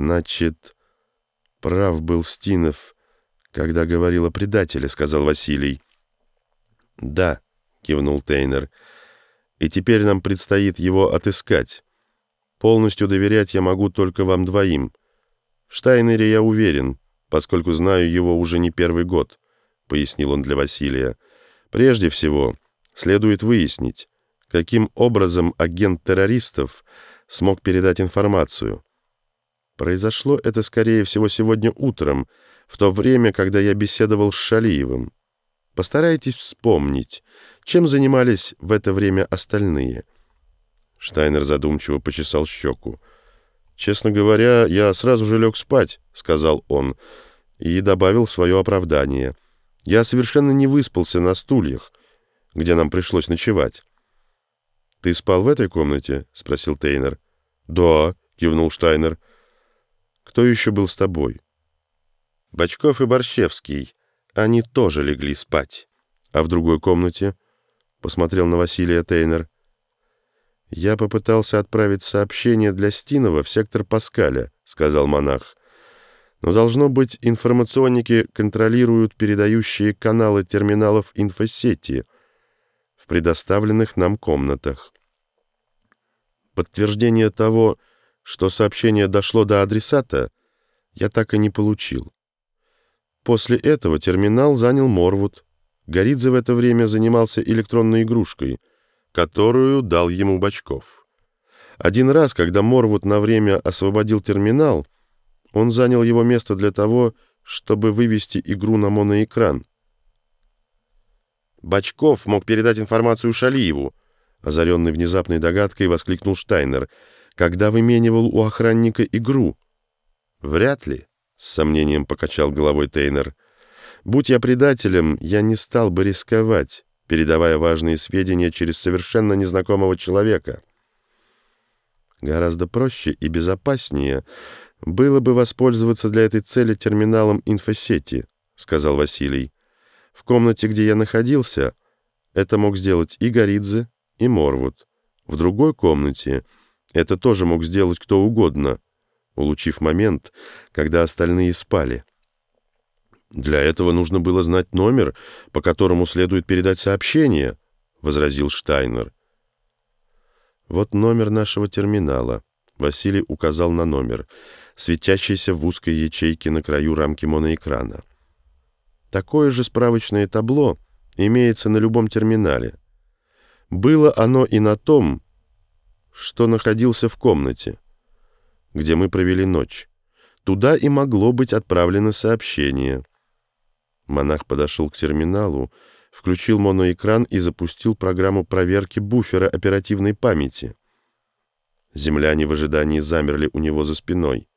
«Значит, прав был Стинов, когда говорил о предателе», — сказал Василий. «Да», — кивнул Тейнер, — «и теперь нам предстоит его отыскать. Полностью доверять я могу только вам двоим. В Штайнере я уверен, поскольку знаю его уже не первый год», — пояснил он для Василия. «Прежде всего, следует выяснить, каким образом агент террористов смог передать информацию». Произошло это, скорее всего, сегодня утром, в то время, когда я беседовал с Шалиевым. Постарайтесь вспомнить, чем занимались в это время остальные. Штайнер задумчиво почесал щеку. «Честно говоря, я сразу же лег спать», — сказал он, и добавил свое оправдание. «Я совершенно не выспался на стульях, где нам пришлось ночевать». «Ты спал в этой комнате?» — спросил Тейнер. «Да», — кивнул Штайнер. Кто еще был с тобой? Бочков и Борщевский. Они тоже легли спать. А в другой комнате? Посмотрел на Василия Тейнер. Я попытался отправить сообщение для Стинова в сектор Паскаля, сказал монах. Но должно быть, информационники контролируют передающие каналы терминалов инфосети в предоставленных нам комнатах. Подтверждение того, сообщение дошло до адресата, я так и не получил. После этого терминал занял Морвуд. Горидзе в это время занимался электронной игрушкой, которую дал ему Бочков. Один раз, когда Морвуд на время освободил терминал, он занял его место для того, чтобы вывести игру на моноэкран. «Бочков мог передать информацию Шалиеву», озаренный внезапной догадкой, воскликнул Штайнер — когда выменивал у охранника игру. Вряд ли, с сомнением покачал головой Тейнер. Будь я предателем, я не стал бы рисковать, передавая важные сведения через совершенно незнакомого человека. Гораздо проще и безопаснее было бы воспользоваться для этой цели терминалом инфосети, сказал Василий. В комнате, где я находился, это мог сделать и Горидзе, и Морвуд. В другой комнате — это тоже мог сделать кто угодно, улучив момент, когда остальные спали. «Для этого нужно было знать номер, по которому следует передать сообщение», — возразил Штайнер. «Вот номер нашего терминала», — Василий указал на номер, светящийся в узкой ячейке на краю рамки моноэкрана. Такое же справочное табло имеется на любом терминале. Было оно и на том, что находился в комнате, где мы провели ночь. Туда и могло быть отправлено сообщение. Монах подошел к терминалу, включил моноэкран и запустил программу проверки буфера оперативной памяти. Земляне в ожидании замерли у него за спиной.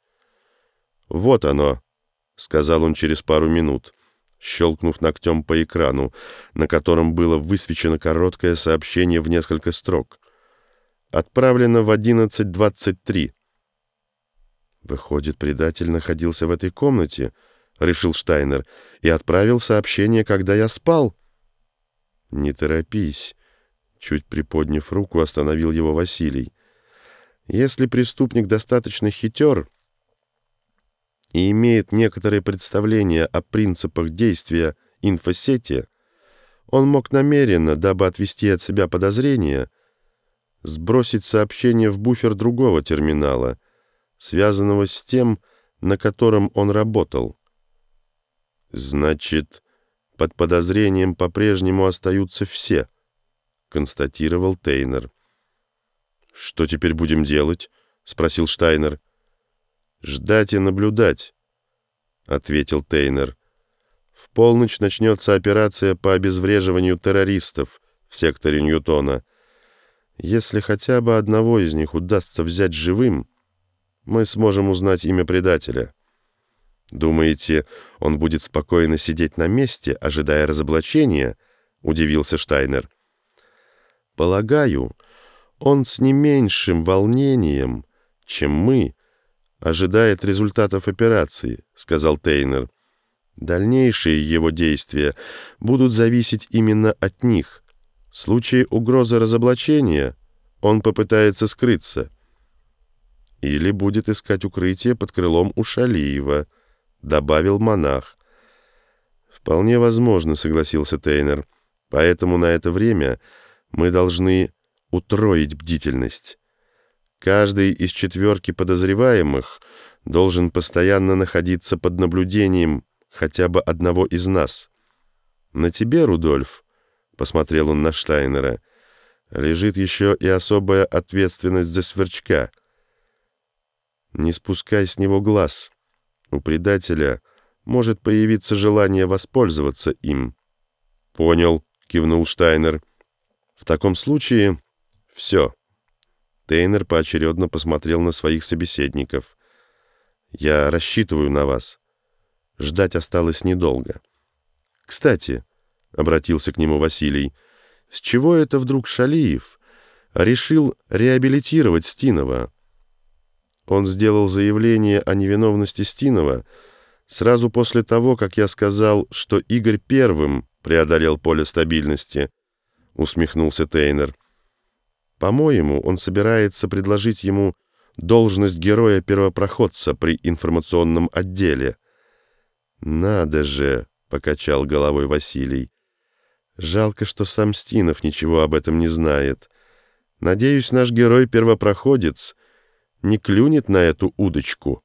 «Вот оно», — сказал он через пару минут, щелкнув ногтем по экрану, на котором было высвечено короткое сообщение в несколько строк отправлено в 11.23. Выходит, предатель находился в этой комнате, решил Штайнер, и отправил сообщение, когда я спал. Не торопись, чуть приподняв руку, остановил его Василий. Если преступник достаточно хитер и имеет некоторое представление о принципах действия инфосети, он мог намеренно, дабы отвести от себя подозрения, сбросить сообщение в буфер другого терминала, связанного с тем, на котором он работал. «Значит, под подозрением по-прежнему остаются все», — констатировал Тейнер. «Что теперь будем делать?» — спросил Штайнер. «Ждать и наблюдать», — ответил Тейнер. «В полночь начнется операция по обезвреживанию террористов в секторе Ньютона». Если хотя бы одного из них удастся взять живым, мы сможем узнать имя предателя. Думаете, он будет спокойно сидеть на месте, ожидая разоблачения? Удивился Штайнер. Полагаю, он с не меньшим волнением, чем мы, ожидает результатов операции, сказал Тейнер. Дальнейшие его действия будут зависеть именно от них. В случае угрозы разоблачения он попытается скрыться. или будет искать укрытие под крылом у Шалиева», — добавил монах. «Вполне возможно», — согласился Тейнер. «Поэтому на это время мы должны утроить бдительность. Каждый из четверки подозреваемых должен постоянно находиться под наблюдением хотя бы одного из нас. На тебе, Рудольф, — посмотрел он на Штайнера, — лежит еще и особая ответственность за сверчка. Не спускай с него глаз. У предателя может появиться желание воспользоваться им. «Понял», — кивнул Штайнер. «В таком случае все». Тейнер поочередно посмотрел на своих собеседников. «Я рассчитываю на вас. Ждать осталось недолго». «Кстати», — обратился к нему Василий, — «с чего это вдруг Шалиев решил реабилитировать Стинова?» Он сделал заявление о невиновности Стинова сразу после того, как я сказал, что Игорь первым преодолел поле стабильности, — усмехнулся Тейнер. По-моему, он собирается предложить ему должность героя-первопроходца при информационном отделе. «Надо же!» — покачал головой Василий. «Жалко, что сам Стинов ничего об этом не знает. Надеюсь, наш герой-первопроходец не клюнет на эту удочку».